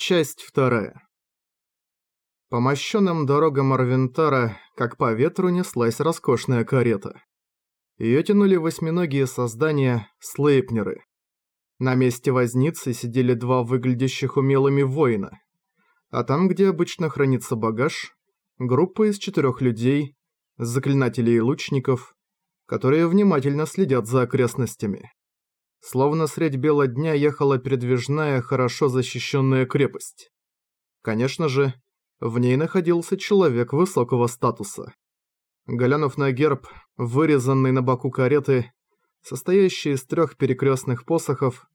Часть вторая. По мощенным дорогам Арвентара, как по ветру, неслась роскошная карета. Её тянули восьминогие создания, слейпнеры. На месте возницы сидели два выглядящих умелыми воина. А там, где обычно хранится багаж, группа из четырёх людей, заклинателей и лучников, которые внимательно следят за окрестностями. Словно средь бела дня ехала передвижная, хорошо защищенная крепость. Конечно же, в ней находился человек высокого статуса. Глянув на герб, вырезанный на боку кареты, состоящий из трех перекрестных посохов,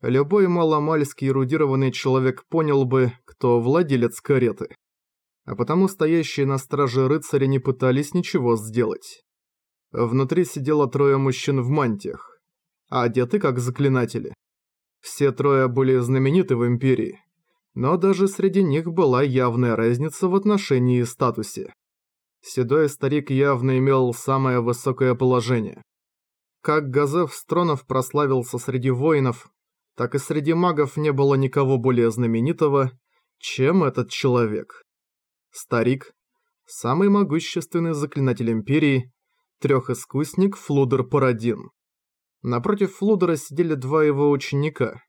любой маломальский эрудированный человек понял бы, кто владелец кареты. А потому стоящие на страже рыцари не пытались ничего сделать. Внутри сидело трое мужчин в мантиях а одеты как заклинатели. Все трое были знамениты в Империи, но даже среди них была явная разница в отношении и статусе. Седой старик явно имел самое высокое положение. Как Газеф Стронов прославился среди воинов, так и среди магов не было никого более знаменитого, чем этот человек. Старик – самый могущественный заклинатель Империи, трехискусник Флудер Парадин. Напротив Флудера сидели два его ученика.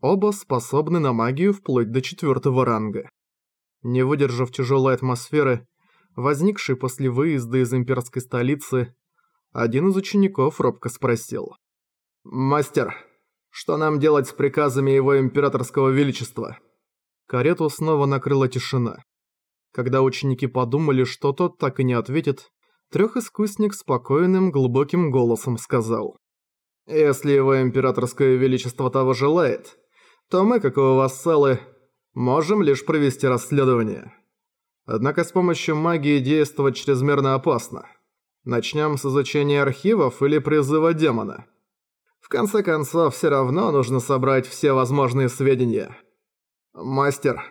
Оба способны на магию вплоть до четвертого ранга. Не выдержав тяжелой атмосферы, возникшей после выезда из имперской столицы, один из учеников робко спросил. «Мастер, что нам делать с приказами его императорского величества?» Карету снова накрыла тишина. Когда ученики подумали, что тот так и не ответит, трехискусник спокойным глубоким голосом сказал. Если его императорское величество того желает, то мы, как его вассалы, можем лишь провести расследование. Однако с помощью магии действовать чрезмерно опасно. Начнем с изучения архивов или призыва демона. В конце концов, все равно нужно собрать все возможные сведения. Мастер,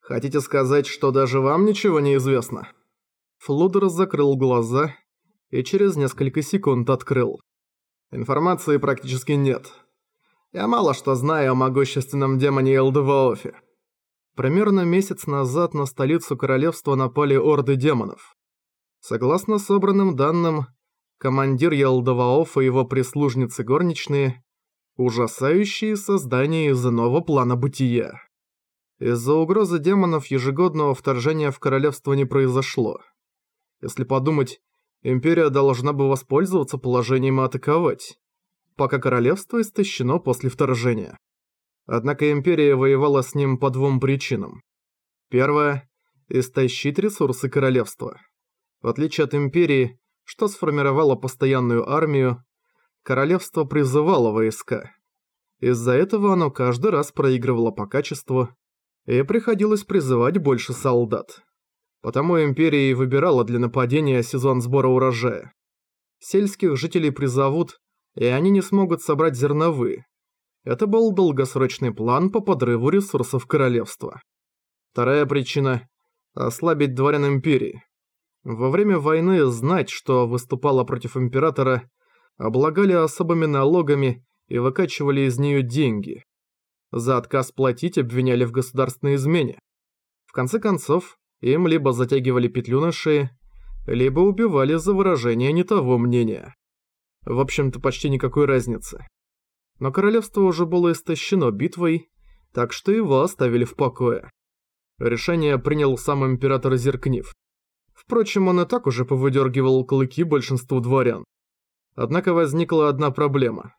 хотите сказать, что даже вам ничего не известно? Флудер закрыл глаза и через несколько секунд открыл. Информации практически нет. Я мало что знаю о могущественном демоне Элдваофе. Примерно месяц назад на столицу королевства напали орды демонов. Согласно собранным данным, командир Елдаваофа и его прислужницы горничные – ужасающие создания из иного плана бытия. Из-за угрозы демонов ежегодного вторжения в королевство не произошло. Если подумать, Империя должна бы воспользоваться положением и атаковать, пока королевство истощено после вторжения. Однако Империя воевала с ним по двум причинам. Первое – истощить ресурсы королевства. В отличие от Империи, что сформировало постоянную армию, королевство призывало войска. Из-за этого оно каждый раз проигрывало по качеству, и приходилось призывать больше солдат. Потому Империя и выбирала для нападения сезон сбора урожая. Сельских жителей призовут, и они не смогут собрать зерновые. Это был долгосрочный план по подрыву ресурсов королевства. Вторая причина – ослабить дворян Империи. Во время войны знать, что выступала против Императора, облагали особыми налогами и выкачивали из нее деньги. За отказ платить обвиняли в государственной измене. В конце концов, им либо затягивали петлю на шее, либо убивали за выражение не того мнения. В общем-то, почти никакой разницы. Но королевство уже было истощено битвой, так что его оставили в покое. Решение принял сам император Зеркнив. Впрочем, он и так уже повыдергивал клыки большинству дворян. Однако возникла одна проблема.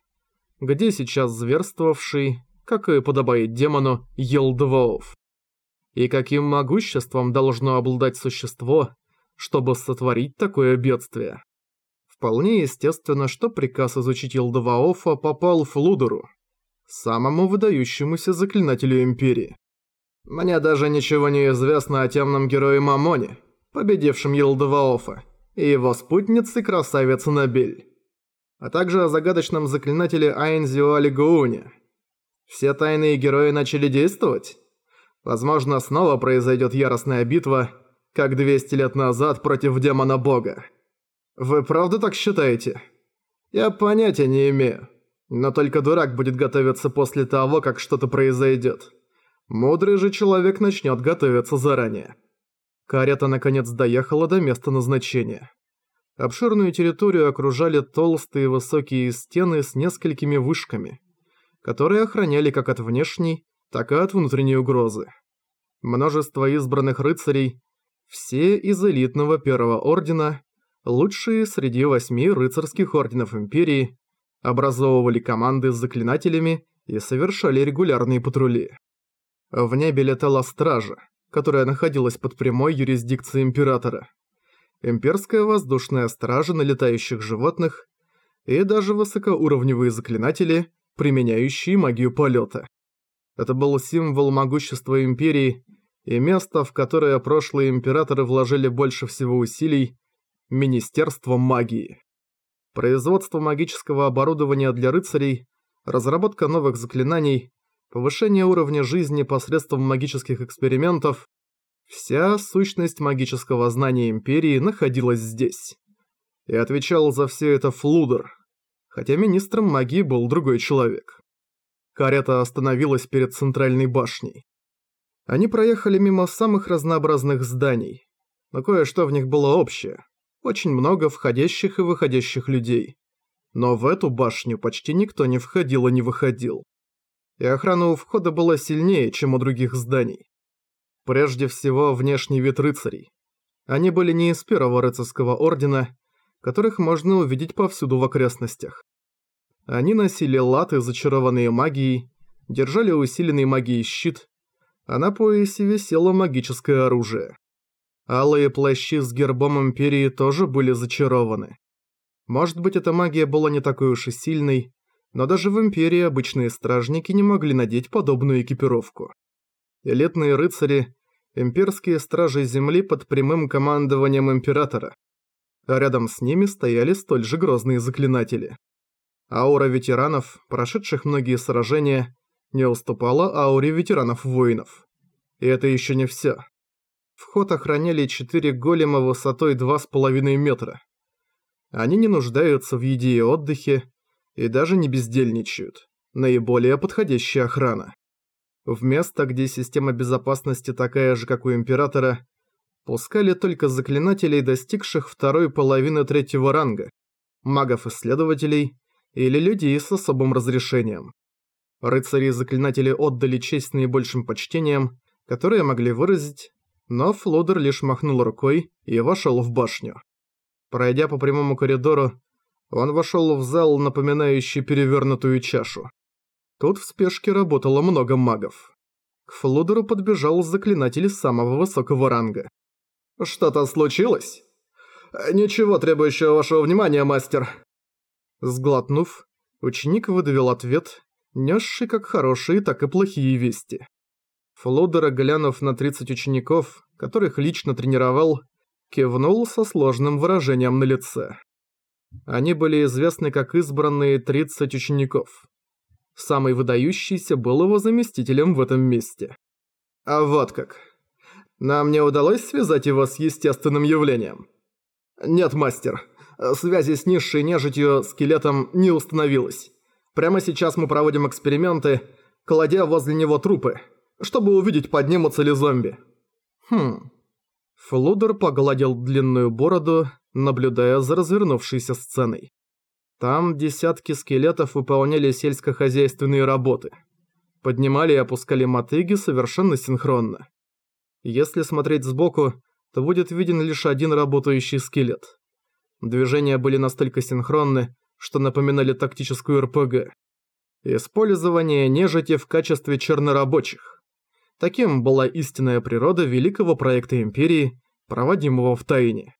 Где сейчас зверствовавший, как и подобает демону, Елдваов? И каким могуществом должно обладать существо, чтобы сотворить такое бедствие. Вполне естественно, что приказ изучить Илдаваофа попал Флудеру, самому выдающемуся заклинателю Империи. Мне даже ничего не известно о темном герое Мамоне, победившем Елдаваофа, и его спутнице красавице Набель, а также о загадочном заклинателе Айнзио Алигууне. Все тайные герои начали действовать? Возможно, снова произойдет яростная битва, как 200 лет назад против демона бога. Вы правда так считаете? Я понятия не имею. Но только дурак будет готовиться после того, как что-то произойдет. Мудрый же человек начнет готовиться заранее. Карета наконец доехала до места назначения. Обширную территорию окружали толстые высокие стены с несколькими вышками, которые охраняли как от внешней, так и от внутренней угрозы. Множество избранных рыцарей, все из элитного первого ордена, лучшие среди восьми рыцарских орденов Империи, образовывали команды с заклинателями и совершали регулярные патрули. В небе летала стража, которая находилась под прямой юрисдикцией Императора имперская воздушная стража на летающих животных и даже высокоуровневые заклинатели, применяющие магию полета. Это был символ могущества Империи и место, в которое прошлые императоры вложили больше всего усилий – Министерство магии. Производство магического оборудования для рыцарей, разработка новых заклинаний, повышение уровня жизни посредством магических экспериментов Вся сущность магического знания Империи находилась здесь. И отвечал за все это Флудер, хотя министром магии был другой человек. Карета остановилась перед центральной башней. Они проехали мимо самых разнообразных зданий, но кое-что в них было общее. Очень много входящих и выходящих людей. Но в эту башню почти никто не входил и не выходил. И охрана у входа была сильнее, чем у других зданий. Прежде всего, внешний вид рыцарей. Они были не из первого рыцарского ордена, которых можно увидеть повсюду в окрестностях. Они носили латы, зачарованные магией, держали усиленный магией щит, а на поясе висело магическое оружие. Алые плащи с гербом Империи тоже были зачарованы. Может быть, эта магия была не такой уж и сильной, но даже в Империи обычные стражники не могли надеть подобную экипировку. Элитные рыцари имперские стражи Земли под прямым командованием Императора. А рядом с ними стояли столь же грозные заклинатели. Аура ветеранов, прошедших многие сражения, не уступала ауре ветеранов-воинов. И это еще не все. Вход охраняли четыре голема высотой 2,5 метра. Они не нуждаются в еде и отдыхе, и даже не бездельничают. Наиболее подходящая охрана. В место, где система безопасности такая же, как у Императора, пускали только заклинателей, достигших второй половины третьего ранга, магов-исследователей или людей с особым разрешением. Рыцари и заклинатели отдали честь наибольшим почтением, которые могли выразить, но Флодер лишь махнул рукой и вошел в башню. Пройдя по прямому коридору, он вошел в зал, напоминающий перевернутую чашу. Тут в спешке работало много магов. К Флудеру подбежал заклинатель самого высокого ранга. «Что-то случилось?» «Ничего требующего вашего внимания, мастер». Сглотнув, ученик выдавил ответ, несший как хорошие, так и плохие вести. Флудер, глянув на 30 учеников, которых лично тренировал, кивнул со сложным выражением на лице. Они были известны как избранные 30 учеников. Самый выдающийся был его заместителем в этом месте. А вот как. Нам не удалось связать его с естественным явлением? Нет, мастер. Связи с низшей нежитью скелетом не установилось. Прямо сейчас мы проводим эксперименты, кладя возле него трупы, чтобы увидеть, поднимутся ли зомби. Хм. Флудер погладил длинную бороду, наблюдая за развернувшейся сценой. Там десятки скелетов выполняли сельскохозяйственные работы. Поднимали и опускали мотыги совершенно синхронно. Если смотреть сбоку, то будет виден лишь один работающий скелет. Движения были настолько синхронны, что напоминали тактическую РПГ. Использование нежити в качестве чернорабочих. Таким была истинная природа великого проекта Империи, проводимого в тайне.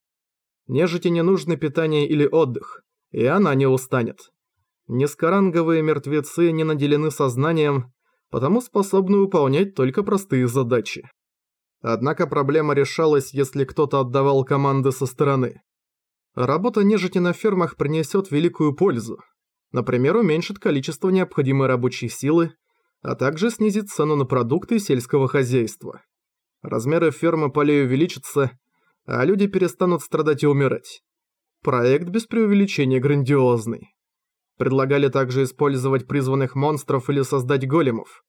Нежити не нужно питание или отдых и она не устанет. Низкоранговые мертвецы не наделены сознанием, потому способны выполнять только простые задачи. Однако проблема решалась, если кто-то отдавал команды со стороны. Работа нежити на фермах принесет великую пользу. Например, уменьшит количество необходимой рабочей силы, а также снизит цену на продукты сельского хозяйства. Размеры фермы полей увеличатся, а люди перестанут страдать и умирать. Проект без преувеличения грандиозный. Предлагали также использовать призванных монстров или создать големов.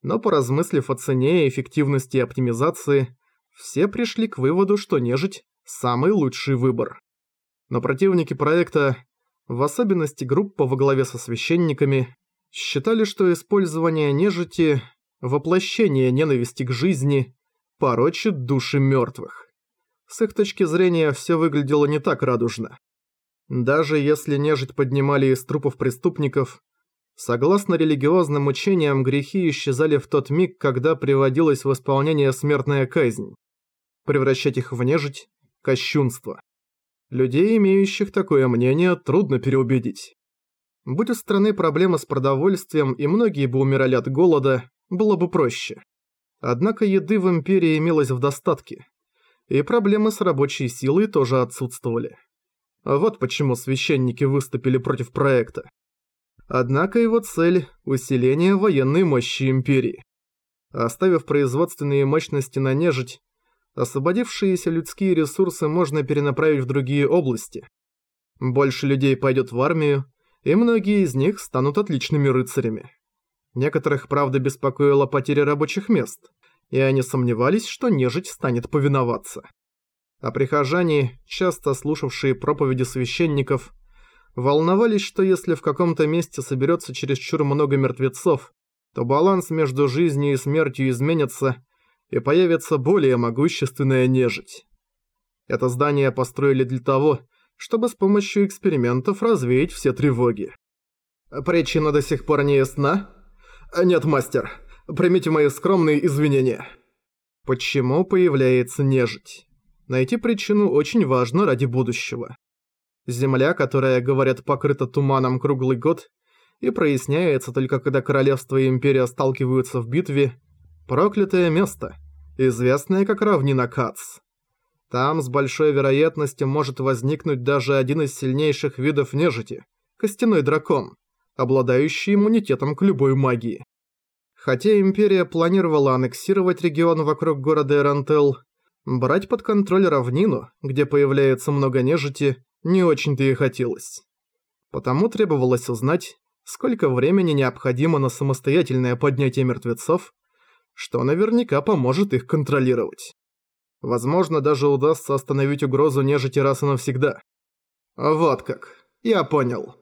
Но поразмыслив о цене, эффективности и оптимизации, все пришли к выводу, что нежить – самый лучший выбор. Но противники проекта, в особенности группа во главе со священниками, считали, что использование нежити – воплощение ненависти к жизни – порочит души мертвых. С их точки зрения все выглядело не так радужно. Даже если нежить поднимали из трупов преступников, согласно религиозным учениям, грехи исчезали в тот миг, когда приводилась в исполнение смертная казнь. Превращать их в нежить – кощунство. Людей, имеющих такое мнение, трудно переубедить. Будь у страны проблемы с продовольствием и многие бы умирали от голода, было бы проще. Однако еды в Империи имелось в достатке, и проблемы с рабочей силой тоже отсутствовали. Вот почему священники выступили против проекта. Однако его цель – усиление военной мощи Империи. Оставив производственные мощности на нежить, освободившиеся людские ресурсы можно перенаправить в другие области. Больше людей пойдет в армию, и многие из них станут отличными рыцарями. Некоторых, правда, беспокоила потеря рабочих мест, и они сомневались, что нежить станет повиноваться. А прихожане, часто слушавшие проповеди священников, волновались, что если в каком-то месте соберется чересчур много мертвецов, то баланс между жизнью и смертью изменится, и появится более могущественная нежить. Это здание построили для того, чтобы с помощью экспериментов развеять все тревоги. Причина до сих пор не ясна? Нет, мастер, примите мои скромные извинения. Почему появляется нежить? Найти причину очень важно ради будущего. Земля, которая, говорят, покрыта туманом круглый год, и проясняется только когда королевство и империя сталкиваются в битве, проклятое место, известное как равнина Кац. Там с большой вероятностью может возникнуть даже один из сильнейших видов нежити – костяной дракон, обладающий иммунитетом к любой магии. Хотя Империя планировала аннексировать регион вокруг города Эрантел, брать под контроль равнину, где появляется много нежити, не очень-то и хотелось. Потому требовалось узнать, сколько времени необходимо на самостоятельное поднятие мертвецов, что наверняка поможет их контролировать. Возможно, даже удастся остановить угрозу нежити раз и навсегда. Вот как. Я понял.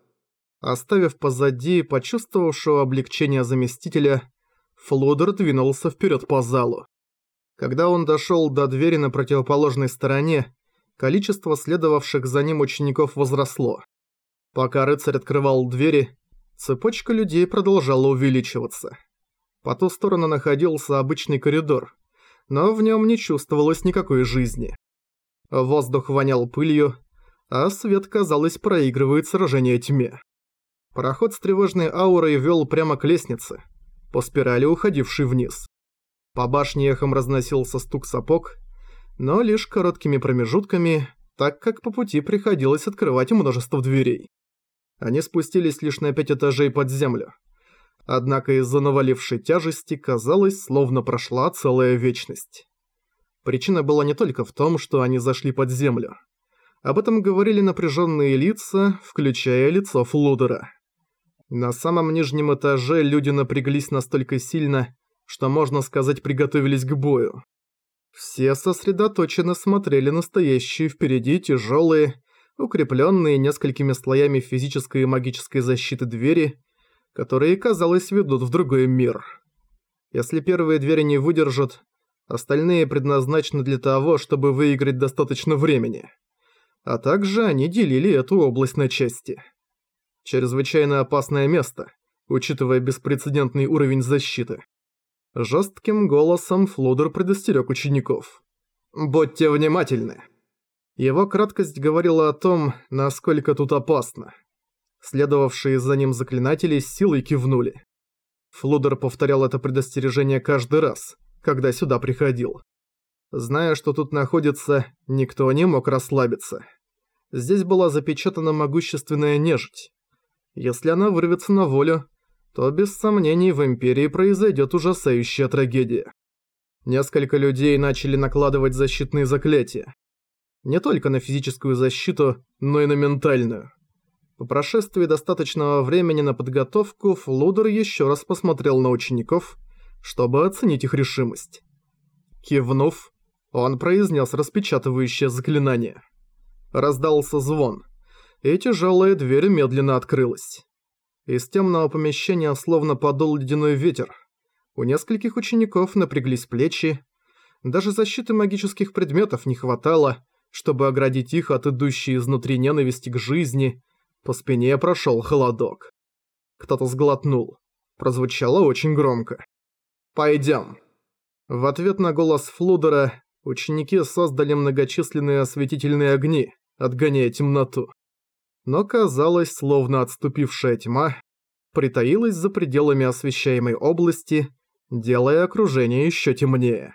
Оставив позади почувствовавшего облегчение заместителя, Флудер двинулся вперед по залу. Когда он дошел до двери на противоположной стороне, количество следовавших за ним учеников возросло. Пока рыцарь открывал двери, цепочка людей продолжала увеличиваться. По ту сторону находился обычный коридор, но в нем не чувствовалось никакой жизни. Воздух вонял пылью, а свет, казалось, проигрывает сражение тьме. Пароход с тревожной аурой вел прямо к лестнице, по спирали уходившей вниз. По башне эхом разносился стук сапог, но лишь короткими промежутками, так как по пути приходилось открывать множество дверей. Они спустились лишь на пять этажей под землю. Однако из-за навалившей тяжести казалось, словно прошла целая вечность. Причина была не только в том, что они зашли под землю. Об этом говорили напряженные лица, включая лицо Флудера. На самом нижнем этаже люди напряглись настолько сильно, что, можно сказать, приготовились к бою. Все сосредоточенно смотрели на стоящие впереди тяжелые, укрепленные несколькими слоями физической и магической защиты двери, которые, казалось, ведут в другой мир. Если первые двери не выдержат, остальные предназначены для того, чтобы выиграть достаточно времени. А также они делили эту область на части. Чрезвычайно опасное место, учитывая беспрецедентный уровень защиты. Жестким голосом Флудер предостерег учеников. «Будьте внимательны». Его краткость говорила о том, насколько тут опасно. Следовавшие за ним заклинатели с силой кивнули. Флудер повторял это предостережение каждый раз, когда сюда приходил. Зная, что тут находится, никто не мог расслабиться. Здесь была запечатана могущественная нежить. Если она вырвется на волю, то без сомнений в Империи произойдет ужасающая трагедия. Несколько людей начали накладывать защитные заклятия. Не только на физическую защиту, но и на ментальную. По прошествии достаточного времени на подготовку, Флудер еще раз посмотрел на учеников, чтобы оценить их решимость. Кивнув, он произнес распечатывающее заклинание. Раздался звон, и тяжелая дверь медленно открылась. Из темного помещения словно подул ледяной ветер. У нескольких учеников напряглись плечи. Даже защиты магических предметов не хватало, чтобы оградить их от идущей изнутри ненависти к жизни. По спине прошел холодок. Кто-то сглотнул. Прозвучало очень громко. «Пойдем». В ответ на голос Флудера ученики создали многочисленные осветительные огни, отгоняя темноту. Но казалось, словно отступившая тьма притаилась за пределами освещаемой области, делая окружение еще темнее.